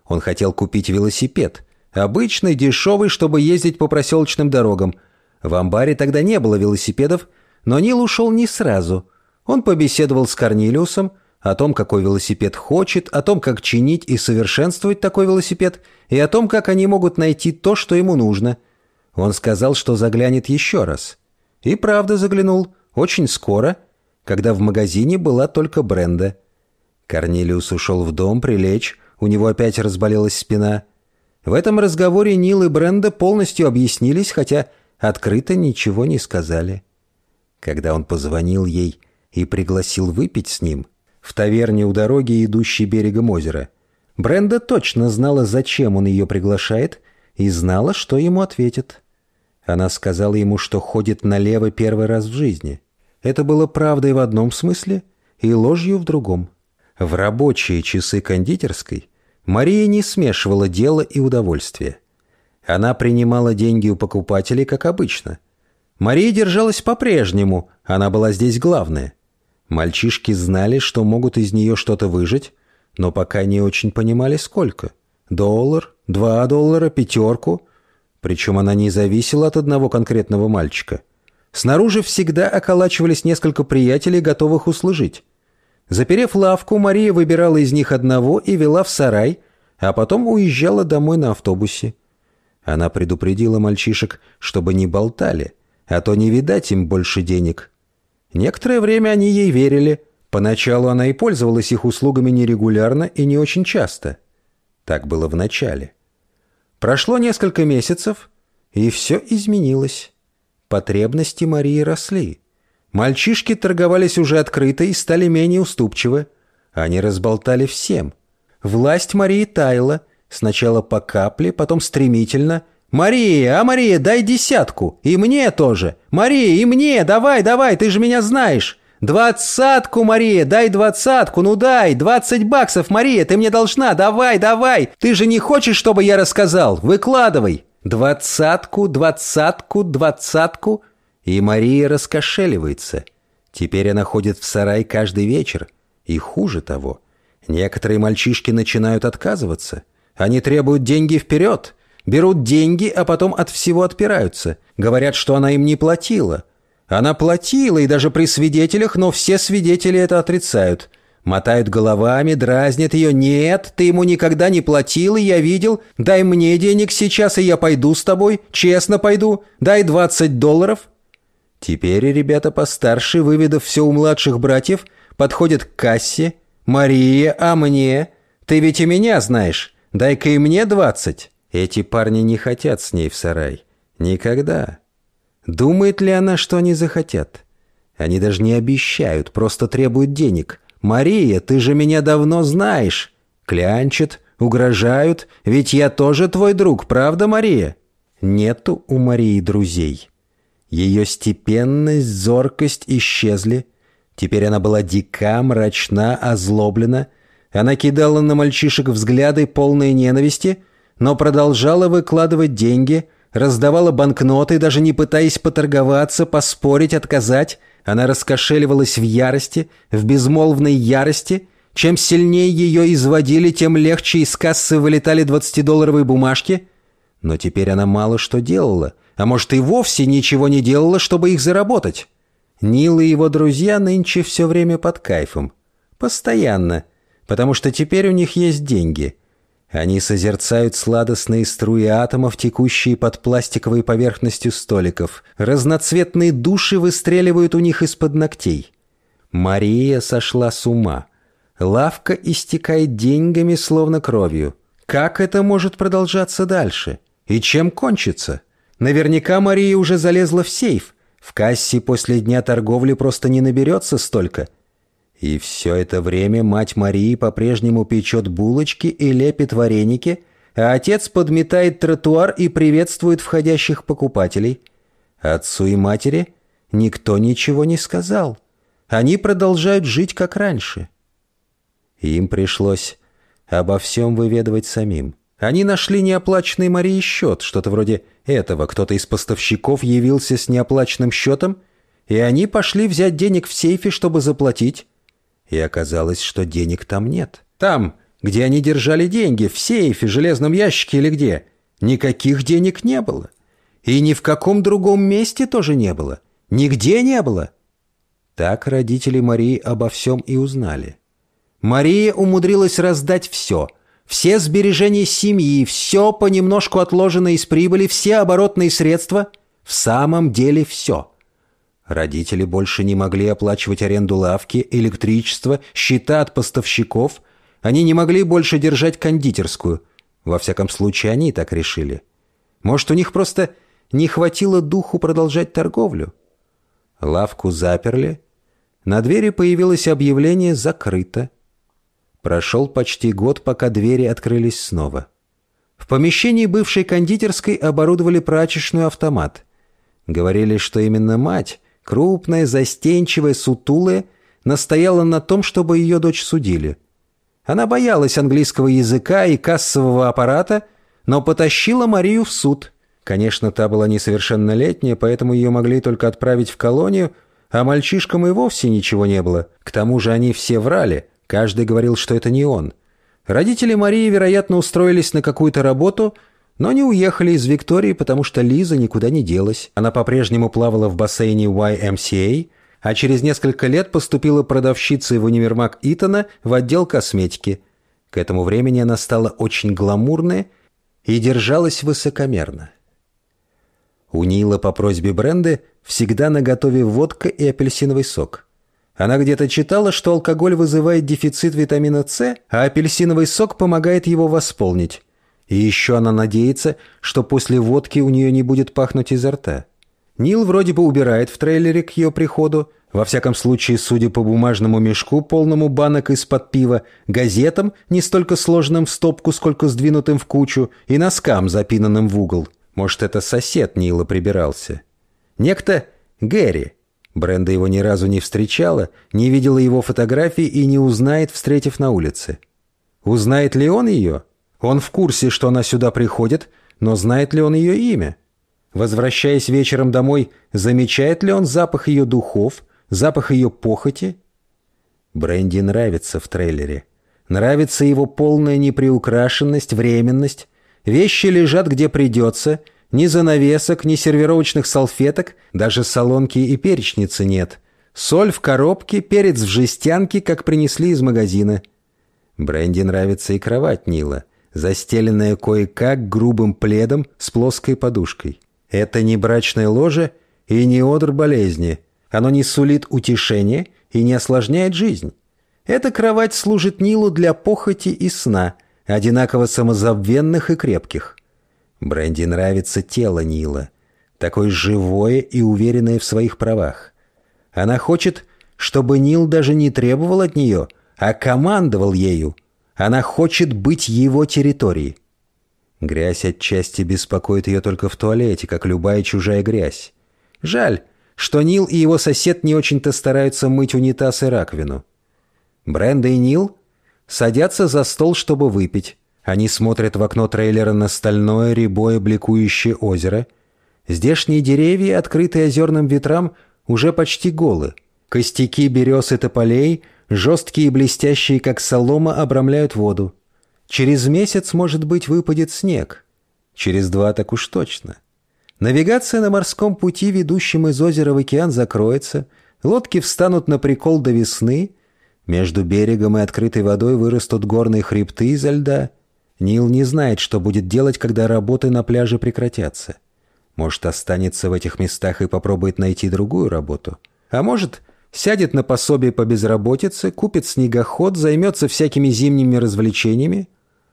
Он хотел купить велосипед. Обычный, дешевый, чтобы ездить по проселочным дорогам. В амбаре тогда не было велосипедов, но Нил ушел не сразу. Он побеседовал с Корнилиусом, о том, какой велосипед хочет, о том, как чинить и совершенствовать такой велосипед, и о том, как они могут найти то, что ему нужно. Он сказал, что заглянет еще раз. И правда заглянул, очень скоро, когда в магазине была только Бренда. Корнелиус ушел в дом прилечь, у него опять разболелась спина. В этом разговоре Нил и Бренда полностью объяснились, хотя открыто ничего не сказали. Когда он позвонил ей и пригласил выпить с ним – в таверне у дороги, идущей берегом озера. Бренда точно знала, зачем он ее приглашает, и знала, что ему ответит. Она сказала ему, что ходит налево первый раз в жизни. Это было правдой в одном смысле и ложью в другом. В рабочие часы кондитерской Мария не смешивала дело и удовольствие. Она принимала деньги у покупателей, как обычно. Мария держалась по-прежнему, она была здесь главная. Мальчишки знали, что могут из нее что-то выжить, но пока не очень понимали, сколько. Доллар, два доллара, пятерку. Причем она не зависела от одного конкретного мальчика. Снаружи всегда околачивались несколько приятелей, готовых услужить. Заперев лавку, Мария выбирала из них одного и вела в сарай, а потом уезжала домой на автобусе. Она предупредила мальчишек, чтобы не болтали, а то не видать им больше денег – Некоторое время они ей верили. Поначалу она и пользовалась их услугами нерегулярно и не очень часто. Так было в начале. Прошло несколько месяцев, и все изменилось. Потребности Марии росли. Мальчишки торговались уже открыто и стали менее уступчивы. Они разболтали всем. Власть Марии таяла, сначала по капле, потом стремительно – «Мария, а Мария, дай десятку! И мне тоже! Мария, и мне! Давай, давай, ты же меня знаешь!» «Двадцатку, Мария, дай двадцатку, ну дай, двадцать баксов, Мария, ты мне должна, давай, давай! Ты же не хочешь, чтобы я рассказал? Выкладывай!» «Двадцатку, двадцатку, двадцатку!» И Мария раскошеливается. Теперь она ходит в сарай каждый вечер. И хуже того, некоторые мальчишки начинают отказываться. Они требуют деньги вперед. Берут деньги, а потом от всего отпираются. Говорят, что она им не платила. Она платила, и даже при свидетелях, но все свидетели это отрицают. Мотают головами, дразнят ее. «Нет, ты ему никогда не платил, и я видел. Дай мне денег сейчас, и я пойду с тобой. Честно пойду. Дай 20 долларов». Теперь ребята постарше, выведав все у младших братьев, подходят к кассе. «Мария, а мне? Ты ведь и меня знаешь. Дай-ка и мне двадцать». Эти парни не хотят с ней в сарай. Никогда. Думает ли она, что они захотят? Они даже не обещают, просто требуют денег. «Мария, ты же меня давно знаешь!» Клянчат, угрожают, ведь я тоже твой друг, правда, Мария? Нету у Марии друзей. Ее степенность, зоркость исчезли. Теперь она была дика, мрачна, озлоблена. Она кидала на мальчишек взгляды полные ненависти, но продолжала выкладывать деньги, раздавала банкноты, даже не пытаясь поторговаться, поспорить, отказать. Она раскошеливалась в ярости, в безмолвной ярости. Чем сильнее ее изводили, тем легче из кассы вылетали 20-долларовые бумажки. Но теперь она мало что делала, а может и вовсе ничего не делала, чтобы их заработать. Нил и его друзья нынче все время под кайфом. Постоянно. Потому что теперь у них есть деньги. Они созерцают сладостные струи атомов, текущие под пластиковой поверхностью столиков. Разноцветные души выстреливают у них из-под ногтей. Мария сошла с ума. Лавка истекает деньгами, словно кровью. Как это может продолжаться дальше? И чем кончится? Наверняка Мария уже залезла в сейф. В кассе после дня торговли просто не наберется столько. И все это время мать Марии по-прежнему печет булочки и лепит вареники, а отец подметает тротуар и приветствует входящих покупателей. Отцу и матери никто ничего не сказал. Они продолжают жить как раньше. Им пришлось обо всем выведывать самим. Они нашли неоплаченный Марии счет, что-то вроде этого. Кто-то из поставщиков явился с неоплаченным счетом, и они пошли взять денег в сейфе, чтобы заплатить. И оказалось, что денег там нет. Там, где они держали деньги, в сейфе, железном ящике или где, никаких денег не было. И ни в каком другом месте тоже не было. Нигде не было. Так родители Марии обо всем и узнали. Мария умудрилась раздать все. Все сбережения семьи, все понемножку отложенное из прибыли, все оборотные средства. В самом деле все. Родители больше не могли оплачивать аренду лавки, электричество, счета от поставщиков. Они не могли больше держать кондитерскую. Во всяком случае, они так решили. Может, у них просто не хватило духу продолжать торговлю? Лавку заперли. На двери появилось объявление «Закрыто». Прошел почти год, пока двери открылись снова. В помещении бывшей кондитерской оборудовали прачечную автомат. Говорили, что именно мать крупная, застенчивая, сутулая, настояла на том, чтобы ее дочь судили. Она боялась английского языка и кассового аппарата, но потащила Марию в суд. Конечно, та была несовершеннолетняя, поэтому ее могли только отправить в колонию, а мальчишкам и вовсе ничего не было. К тому же они все врали, каждый говорил, что это не он. Родители Марии, вероятно, устроились на какую-то работу – но не уехали из Виктории, потому что Лиза никуда не делась. Она по-прежнему плавала в бассейне YMCA, а через несколько лет поступила продавщицей в универмаг Итона в отдел косметики. К этому времени она стала очень гламурная и держалась высокомерно. У Нила по просьбе Бренды всегда наготове водка и апельсиновый сок. Она где-то читала, что алкоголь вызывает дефицит витамина С, а апельсиновый сок помогает его восполнить. И еще она надеется, что после водки у нее не будет пахнуть изо рта. Нил вроде бы убирает в трейлере к ее приходу, во всяком случае, судя по бумажному мешку, полному банок из-под пива, газетам, не столько сложенным в стопку, сколько сдвинутым в кучу, и носкам, запинанным в угол. Может, это сосед Нила прибирался. Некто Гэри. Бренда его ни разу не встречала, не видела его фотографии и не узнает, встретив на улице. Узнает ли он ее? Он в курсе, что она сюда приходит, но знает ли он ее имя? Возвращаясь вечером домой, замечает ли он запах ее духов, запах ее похоти? Бренди нравится в трейлере. Нравится его полная неприукрашенность, временность. Вещи лежат где придется. Ни занавесок, ни сервировочных салфеток, даже солонки и перечницы нет. Соль в коробке, перец в жестянке, как принесли из магазина. Бренди нравится и кровать Нила — застеленная кое-как грубым пледом с плоской подушкой. Это не брачное ложе и не одр болезни. Оно не сулит утешения и не осложняет жизнь. Эта кровать служит Нилу для похоти и сна, одинаково самозабвенных и крепких. Бренди нравится тело Нила, такое живое и уверенное в своих правах. Она хочет, чтобы Нил даже не требовал от нее, а командовал ею – она хочет быть его территорией. Грязь отчасти беспокоит ее только в туалете, как любая чужая грязь. Жаль, что Нил и его сосед не очень-то стараются мыть унитаз и раковину. Бренда и Нил садятся за стол, чтобы выпить. Они смотрят в окно трейлера на стальное, рябое, бликующее озеро. Здешние деревья, открытые озерным ветрам, уже почти голы. Костяки берез и тополей, жесткие и блестящие, как солома, обрамляют воду. Через месяц, может быть, выпадет снег. Через два так уж точно. Навигация на морском пути, ведущем из озера в океан, закроется, лодки встанут на прикол до весны, между берегом и открытой водой вырастут горные хребты изо льда. Нил не знает, что будет делать, когда работы на пляже прекратятся. Может, останется в этих местах и попробует найти другую работу. А может, сядет на пособие по безработице, купит снегоход, займется всякими зимними развлечениями.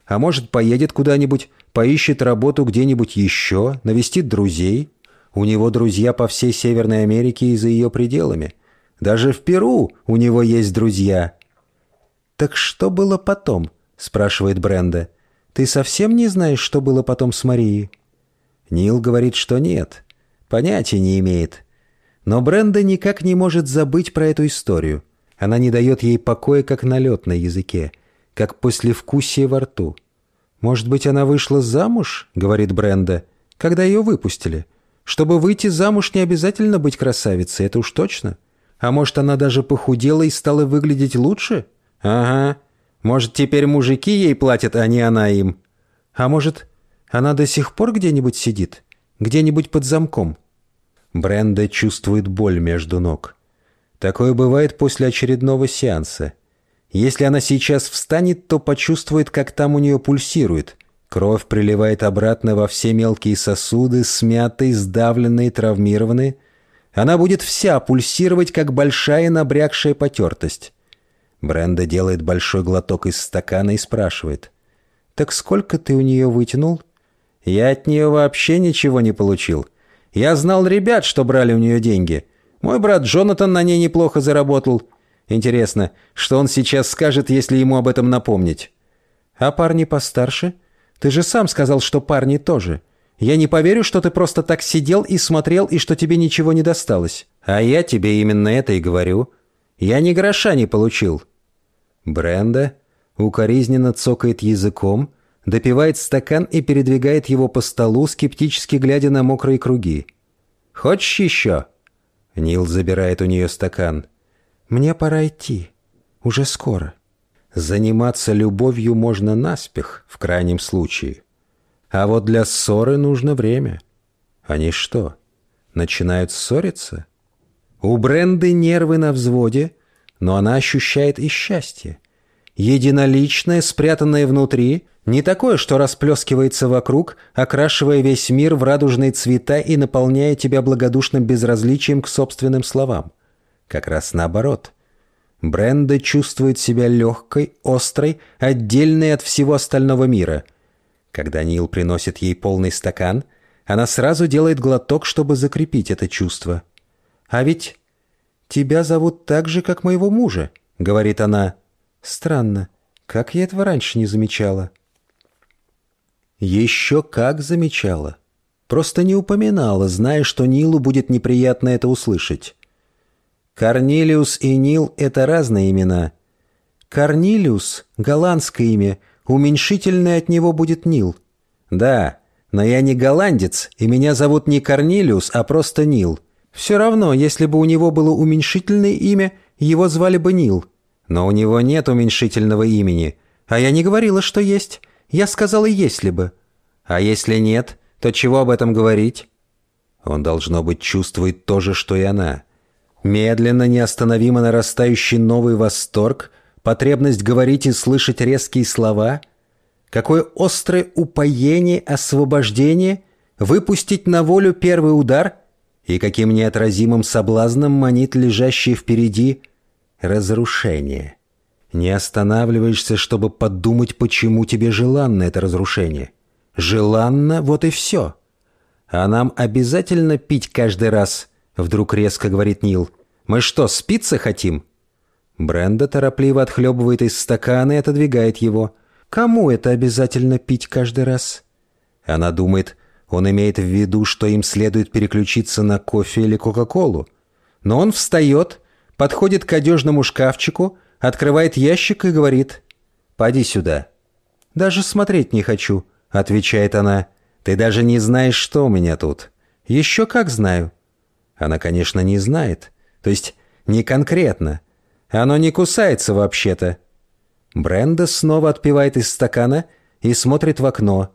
А может, поедет куда-нибудь, поищет работу где-нибудь еще, навестит друзей. У него друзья по всей Северной Америке и за ее пределами. Даже в Перу у него есть друзья. «Так что было потом?» — спрашивает Бренда. «Ты совсем не знаешь, что было потом с Марией?» Нил говорит, что нет. Понятия не имеет. Но Бренда никак не может забыть про эту историю. Она не дает ей покоя, как налет на языке, как послевкусие во рту. «Может быть, она вышла замуж?» — говорит Бренда. «Когда ее выпустили. Чтобы выйти замуж, не обязательно быть красавицей, это уж точно. А может, она даже похудела и стала выглядеть лучше? Ага. Может, теперь мужики ей платят, а не она им. А может, она до сих пор где-нибудь сидит? Где-нибудь под замком?» Бренда чувствует боль между ног. Такое бывает после очередного сеанса. Если она сейчас встанет, то почувствует, как там у нее пульсирует. Кровь приливает обратно во все мелкие сосуды, смятые, сдавленные, травмированные. Она будет вся пульсировать, как большая набрякшая потертость. Бренда делает большой глоток из стакана и спрашивает. «Так сколько ты у нее вытянул?» «Я от нее вообще ничего не получил. Я знал ребят, что брали у нее деньги. Мой брат Джонатан на ней неплохо заработал. Интересно, что он сейчас скажет, если ему об этом напомнить? А парни постарше? Ты же сам сказал, что парни тоже. Я не поверю, что ты просто так сидел и смотрел, и что тебе ничего не досталось. А я тебе именно это и говорю. Я ни гроша не получил. Бренда укоризненно цокает языком, допивает стакан и передвигает его по столу, скептически глядя на мокрые круги. «Хочешь еще?» Нил забирает у нее стакан. Мне пора идти. Уже скоро. Заниматься любовью можно наспех, в крайнем случае. А вот для ссоры нужно время. Они что, начинают ссориться? У Бренды нервы на взводе, но она ощущает и счастье. Единоличное, спрятанное внутри, не такое, что расплескивается вокруг, окрашивая весь мир в радужные цвета и наполняя тебя благодушным безразличием к собственным словам. Как раз наоборот. Бренда чувствует себя легкой, острой, отдельной от всего остального мира. Когда Нил приносит ей полный стакан, она сразу делает глоток, чтобы закрепить это чувство. «А ведь тебя зовут так же, как моего мужа», — говорит она. «Странно, как я этого раньше не замечала». Еще как замечала. Просто не упоминала, зная, что Нилу будет неприятно это услышать. Корнилиус и Нил — это разные имена. Корнилиус — голландское имя, уменьшительное от него будет Нил. Да, но я не голландец, и меня зовут не Корнилиус, а просто Нил. Все равно, если бы у него было уменьшительное имя, его звали бы Нил. Но у него нет уменьшительного имени. А я не говорила, что есть. Я сказала «если бы». А если нет, то чего об этом говорить? Он, должно быть, чувствует то же, что и она — Медленно, неостановимо нарастающий новый восторг, потребность говорить и слышать резкие слова, какое острое упоение, освобождение, выпустить на волю первый удар и каким неотразимым соблазном манит лежащее впереди разрушение. Не останавливаешься, чтобы подумать, почему тебе желанно это разрушение. Желанно, вот и все. А нам обязательно пить каждый раз – Вдруг резко говорит Нил. «Мы что, спиться хотим?» Бренда торопливо отхлебывает из стакана и отодвигает его. «Кому это обязательно пить каждый раз?» Она думает, он имеет в виду, что им следует переключиться на кофе или кока-колу. Но он встает, подходит к одежному шкафчику, открывает ящик и говорит поди сюда». «Даже смотреть не хочу», — отвечает она. «Ты даже не знаешь, что у меня тут». «Еще как знаю». Она, конечно, не знает. То есть не конкретно. Оно не кусается вообще-то. Бренда снова отпивает из стакана и смотрит в окно.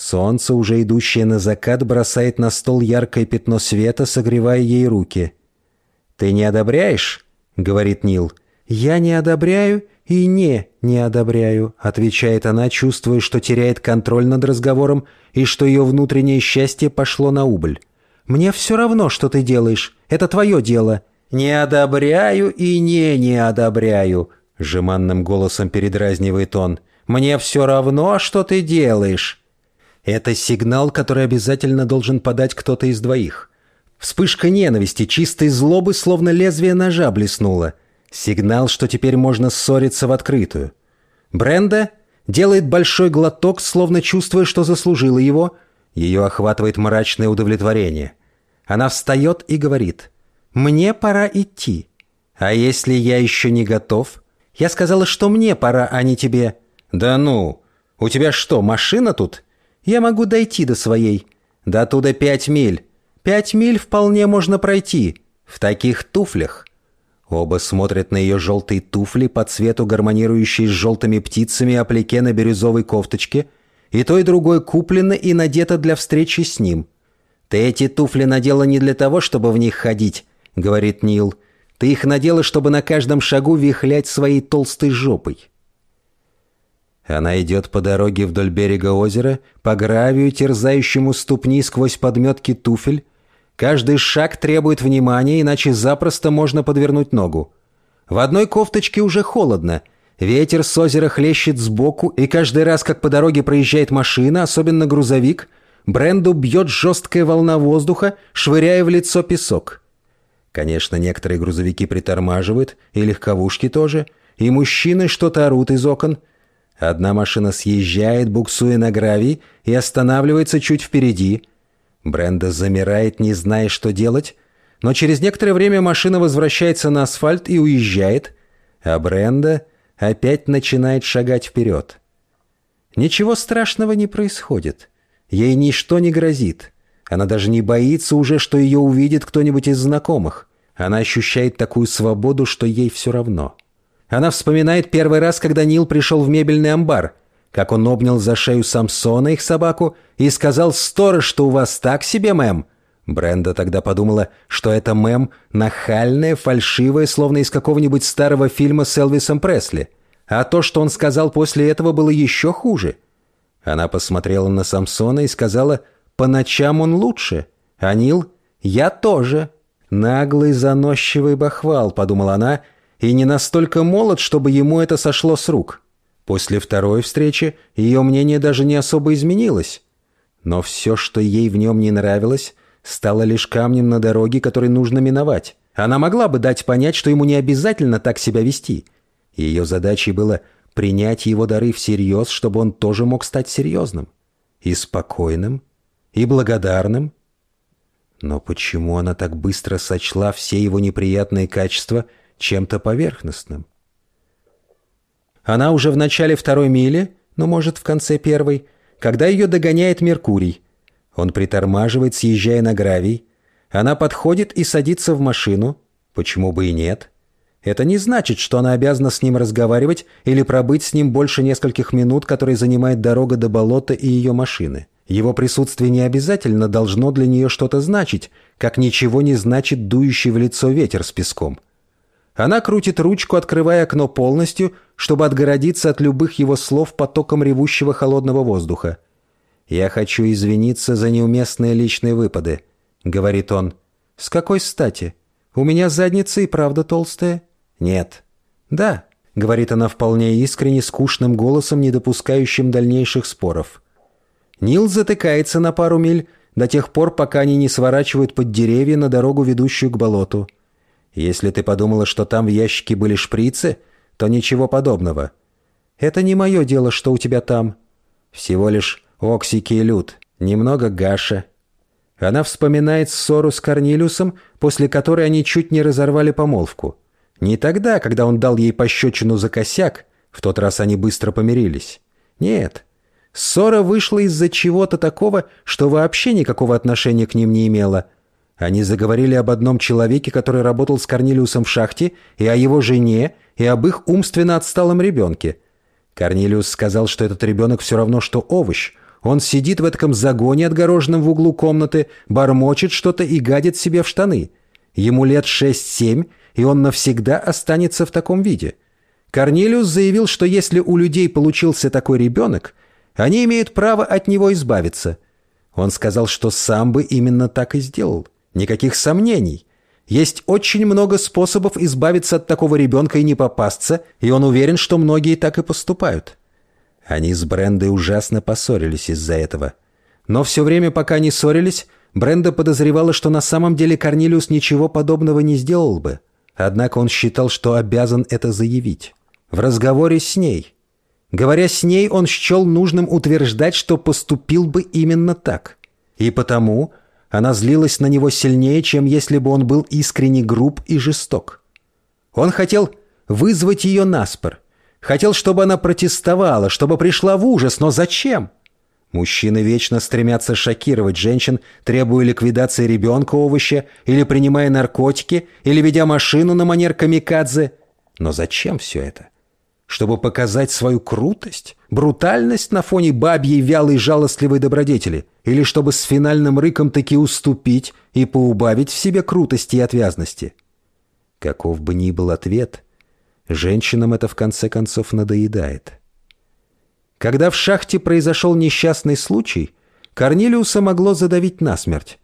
Солнце, уже идущее на закат, бросает на стол яркое пятно света, согревая ей руки. «Ты не одобряешь?» — говорит Нил. «Я не одобряю и не не одобряю», — отвечает она, чувствуя, что теряет контроль над разговором и что ее внутреннее счастье пошло на убыль. «Мне все равно, что ты делаешь. Это твое дело». «Не одобряю и не не одобряю», — жеманным голосом передразнивает он. «Мне все равно, что ты делаешь». Это сигнал, который обязательно должен подать кто-то из двоих. Вспышка ненависти, чистой злобы, словно лезвие ножа блеснула. Сигнал, что теперь можно ссориться в открытую. Бренда делает большой глоток, словно чувствуя, что заслужила его. Ее охватывает мрачное удовлетворение. Она встает и говорит. «Мне пора идти». «А если я еще не готов?» «Я сказала, что мне пора, а не тебе». «Да ну! У тебя что, машина тут?» «Я могу дойти до своей». «До туда пять миль». «Пять миль вполне можно пройти». «В таких туфлях». Оба смотрят на ее желтые туфли по цвету гармонирующие с желтыми птицами апплике на бирюзовой кофточке, и то и другое куплено и надето для встречи с ним. «Ты эти туфли надела не для того, чтобы в них ходить», — говорит Нил. «Ты их надела, чтобы на каждом шагу вихлять своей толстой жопой». Она идет по дороге вдоль берега озера, по гравию, терзающему ступни сквозь подметки туфель. Каждый шаг требует внимания, иначе запросто можно подвернуть ногу. В одной кофточке уже холодно. Ветер с озера хлещет сбоку, и каждый раз, как по дороге проезжает машина, особенно грузовик, Бренду бьет жесткая волна воздуха, швыряя в лицо песок. Конечно, некоторые грузовики притормаживают, и легковушки тоже, и мужчины что-то орут из окон – Одна машина съезжает, буксуя на гравий, и останавливается чуть впереди. Бренда замирает, не зная, что делать, но через некоторое время машина возвращается на асфальт и уезжает, а Бренда опять начинает шагать вперед. Ничего страшного не происходит. Ей ничто не грозит. Она даже не боится уже, что ее увидит кто-нибудь из знакомых. Она ощущает такую свободу, что ей все равно. Она вспоминает первый раз, когда Нил пришел в мебельный амбар, как он обнял за шею Самсона, их собаку, и сказал «Сторож, что у вас так себе, мэм?» Бренда тогда подумала, что это мэм нахальная, фальшивая, словно из какого-нибудь старого фильма с Элвисом Пресли. А то, что он сказал после этого, было еще хуже. Она посмотрела на Самсона и сказала «По ночам он лучше». А Нил «Я тоже». «Наглый, заносчивый бахвал», — подумала она, — и не настолько молод, чтобы ему это сошло с рук. После второй встречи ее мнение даже не особо изменилось. Но все, что ей в нем не нравилось, стало лишь камнем на дороге, который нужно миновать. Она могла бы дать понять, что ему не обязательно так себя вести. Ее задачей было принять его дары всерьез, чтобы он тоже мог стать серьезным. И спокойным, и благодарным. Но почему она так быстро сочла все его неприятные качества – чем-то поверхностным. Она уже в начале второй мили, ну, может, в конце первой, когда ее догоняет Меркурий. Он притормаживает, съезжая на гравий. Она подходит и садится в машину. Почему бы и нет? Это не значит, что она обязана с ним разговаривать или пробыть с ним больше нескольких минут, которые занимает дорога до болота и ее машины. Его присутствие не обязательно должно для нее что-то значить, как ничего не значит дующий в лицо ветер с песком. Она крутит ручку, открывая окно полностью, чтобы отгородиться от любых его слов потоком ревущего холодного воздуха. «Я хочу извиниться за неуместные личные выпады», — говорит он. «С какой стати? У меня задница и правда толстая?» «Нет». «Да», — говорит она вполне искренне, скучным голосом, не допускающим дальнейших споров. Нил затыкается на пару миль до тех пор, пока они не сворачивают под деревья на дорогу, ведущую к болоту. Если ты подумала, что там в ящике были шприцы, то ничего подобного. Это не мое дело, что у тебя там. Всего лишь оксики и люд, немного гаша. Она вспоминает ссору с Корнилиусом, после которой они чуть не разорвали помолвку. Не тогда, когда он дал ей пощечину за косяк, В тот раз они быстро помирились. Нет, ссора вышла из-за чего-то такого, что вообще никакого отношения к ним не имело. Они заговорили об одном человеке, который работал с Корнилиусом в шахте, и о его жене, и об их умственно отсталом ребенке. Корнилиус сказал, что этот ребенок все равно, что овощ. Он сидит в этом загоне, отгороженном в углу комнаты, бормочет что-то и гадит себе в штаны. Ему лет шесть-семь, и он навсегда останется в таком виде. Корнелиус заявил, что если у людей получился такой ребенок, они имеют право от него избавиться. Он сказал, что сам бы именно так и сделал. Никаких сомнений. Есть очень много способов избавиться от такого ребенка и не попасться, и он уверен, что многие так и поступают. Они с Брендой ужасно поссорились из-за этого. Но все время, пока они ссорились, Бренда подозревала, что на самом деле Корнилиус ничего подобного не сделал бы. Однако он считал, что обязан это заявить. В разговоре с ней. Говоря с ней, он счел нужным утверждать, что поступил бы именно так. И потому она злилась на него сильнее, чем если бы он был искренне груб и жесток. Он хотел вызвать ее на спор. Хотел, чтобы она протестовала, чтобы пришла в ужас, но зачем? Мужчины вечно стремятся шокировать женщин, требуя ликвидации ребенка овоща, или принимая наркотики, или ведя машину на манер камикадзе. Но зачем все это? Чтобы показать свою крутость, брутальность на фоне бабьей вялой жалостливой добродетели? Или чтобы с финальным рыком таки уступить и поубавить в себе крутости и отвязности? Каков бы ни был ответ, женщинам это в конце концов надоедает. Когда в шахте произошел несчастный случай, Корнелиуса могло задавить насмерть.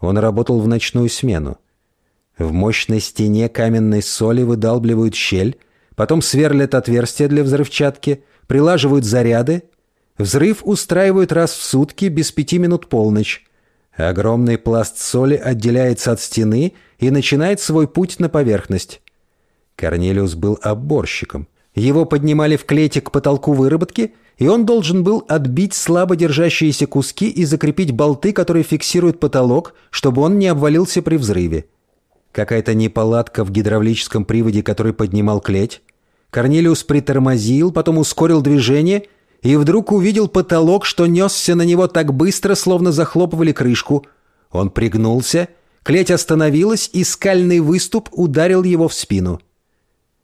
Он работал в ночную смену. В мощной стене каменной соли выдалбливают щель, Потом сверлят отверстия для взрывчатки, прилаживают заряды. Взрыв устраивают раз в сутки без пяти минут полночь. Огромный пласт соли отделяется от стены и начинает свой путь на поверхность. Корнелиус был обборщиком. Его поднимали в клете к потолку выработки, и он должен был отбить слабо держащиеся куски и закрепить болты, которые фиксируют потолок, чтобы он не обвалился при взрыве. Какая-то неполадка в гидравлическом приводе, который поднимал клеть. Корнелиус притормозил, потом ускорил движение и вдруг увидел потолок, что несся на него так быстро, словно захлопывали крышку. Он пригнулся, клеть остановилась, и скальный выступ ударил его в спину.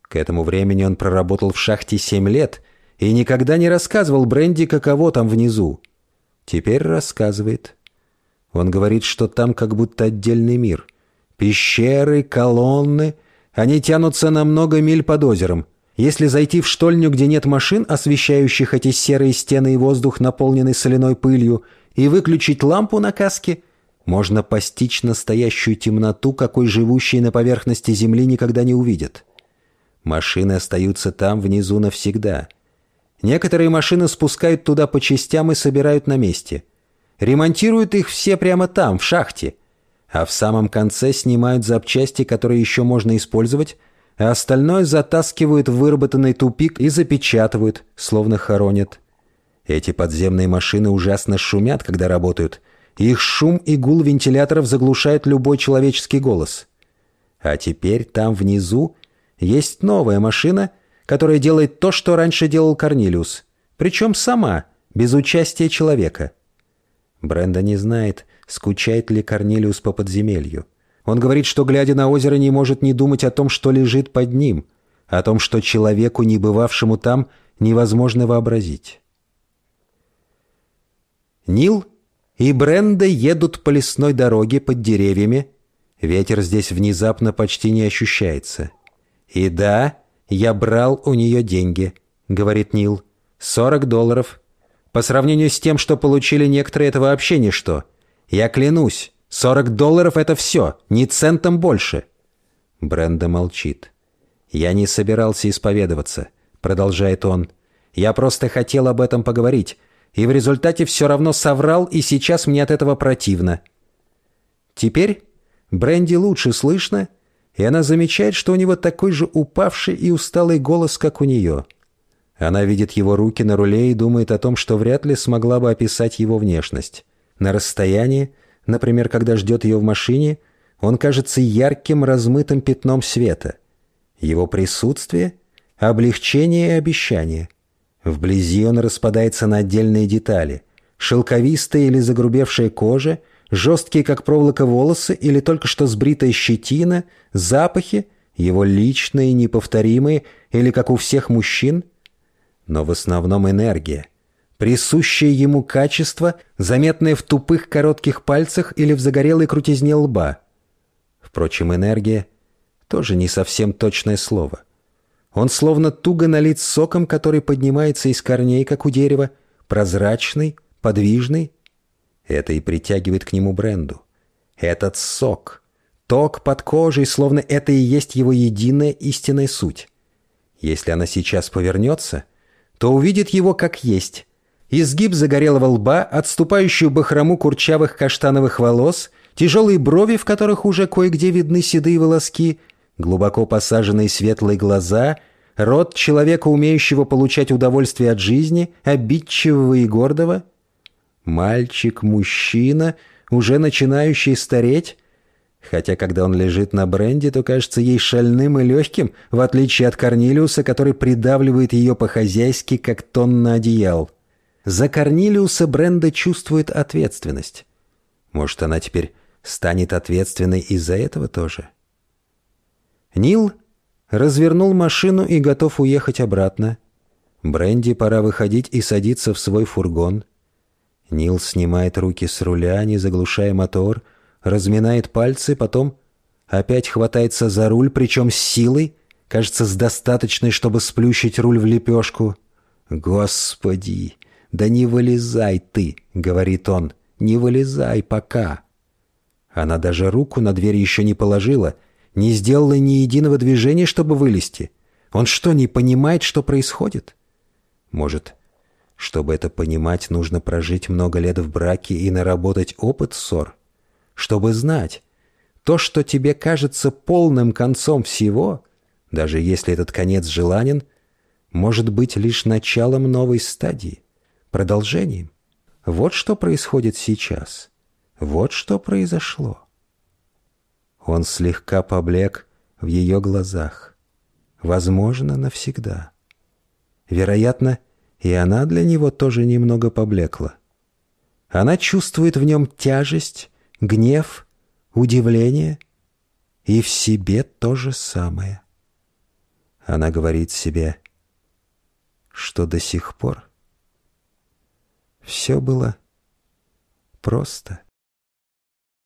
К этому времени он проработал в шахте семь лет и никогда не рассказывал Бренди, каково там внизу. Теперь рассказывает. Он говорит, что там как будто отдельный мир. Пещеры, колонны, они тянутся на много миль под озером. Если зайти в штольню, где нет машин, освещающих эти серые стены и воздух, наполненный соляной пылью, и выключить лампу на каске, можно постичь настоящую темноту, какой живущие на поверхности Земли никогда не увидят. Машины остаются там внизу навсегда. Некоторые машины спускают туда по частям и собирают на месте. Ремонтируют их все прямо там, в шахте – а в самом конце снимают запчасти, которые еще можно использовать, а остальное затаскивают в выработанный тупик и запечатывают, словно хоронят. Эти подземные машины ужасно шумят, когда работают. Их шум и гул вентиляторов заглушают любой человеческий голос. А теперь там внизу есть новая машина, которая делает то, что раньше делал Корнилиус. Причем сама, без участия человека. Бренда не знает, скучает ли Корнелиус по подземелью. Он говорит, что, глядя на озеро, не может не думать о том, что лежит под ним, о том, что человеку, не бывавшему там, невозможно вообразить. Нил и Бренда едут по лесной дороге под деревьями. Ветер здесь внезапно почти не ощущается. «И да, я брал у нее деньги», — говорит Нил. «Сорок долларов. По сравнению с тем, что получили некоторые, это вообще ничто. Я клянусь, сорок долларов — это все, ни центом больше». Бренда молчит. «Я не собирался исповедоваться», — продолжает он. «Я просто хотел об этом поговорить, и в результате все равно соврал, и сейчас мне от этого противно». Теперь Бренди лучше слышно, и она замечает, что у него такой же упавший и усталый голос, как у нее. Она видит его руки на руле и думает о том, что вряд ли смогла бы описать его внешность. На расстоянии, например, когда ждет ее в машине, он кажется ярким размытым пятном света. Его присутствие облегчение и обещание. Вблизи он распадается на отдельные детали. Шелковистая или загрубевшая кожа, жесткие, как проволока, волосы или только что сбритая щетина, запахи, его личные, неповторимые или, как у всех мужчин. Но в основном энергия. Присущее ему качество, заметное в тупых коротких пальцах или в загорелой крутизне лба. Впрочем, энергия — тоже не совсем точное слово — он словно туго налит соком, который поднимается из корней, как у дерева, прозрачный, подвижный. Это и притягивает к нему Бренду. Этот сок, ток под кожей, словно это и есть его единая истинная суть. Если она сейчас повернется, то увидит его как есть. Изгиб загорелого лба, отступающую бахрому курчавых каштановых волос, тяжелые брови, в которых уже кое-где видны седые волоски — глубоко посаженные светлые глаза, рот человека, умеющего получать удовольствие от жизни, обидчивого и гордого? Мальчик-мужчина, уже начинающий стареть? Хотя, когда он лежит на бренде, то кажется ей шальным и легким, в отличие от Корнилиуса, который придавливает ее по-хозяйски, как тонна одеял. За Корнилиуса Бренда чувствует ответственность. Может, она теперь станет ответственной из-за этого тоже? — Нил развернул машину и готов уехать обратно. Бренди пора выходить и садиться в свой фургон. Нил снимает руки с руля, не заглушая мотор, разминает пальцы, потом опять хватается за руль, причем с силой, кажется, с достаточной, чтобы сплющить руль в лепешку. «Господи, да не вылезай ты!» — говорит он. «Не вылезай пока!» Она даже руку на дверь еще не положила — не сделала ни единого движения, чтобы вылезти. Он что, не понимает, что происходит? Может, чтобы это понимать, нужно прожить много лет в браке и наработать опыт ссор? Чтобы знать, то, что тебе кажется полным концом всего, даже если этот конец желанен, может быть лишь началом новой стадии, продолжением. Вот что происходит сейчас. Вот что произошло. Он слегка поблек в ее глазах. Возможно, навсегда. Вероятно, и она для него тоже немного поблекла. Она чувствует в нем тяжесть, гнев, удивление и в себе то же самое. Она говорит себе, что до сих пор все было просто.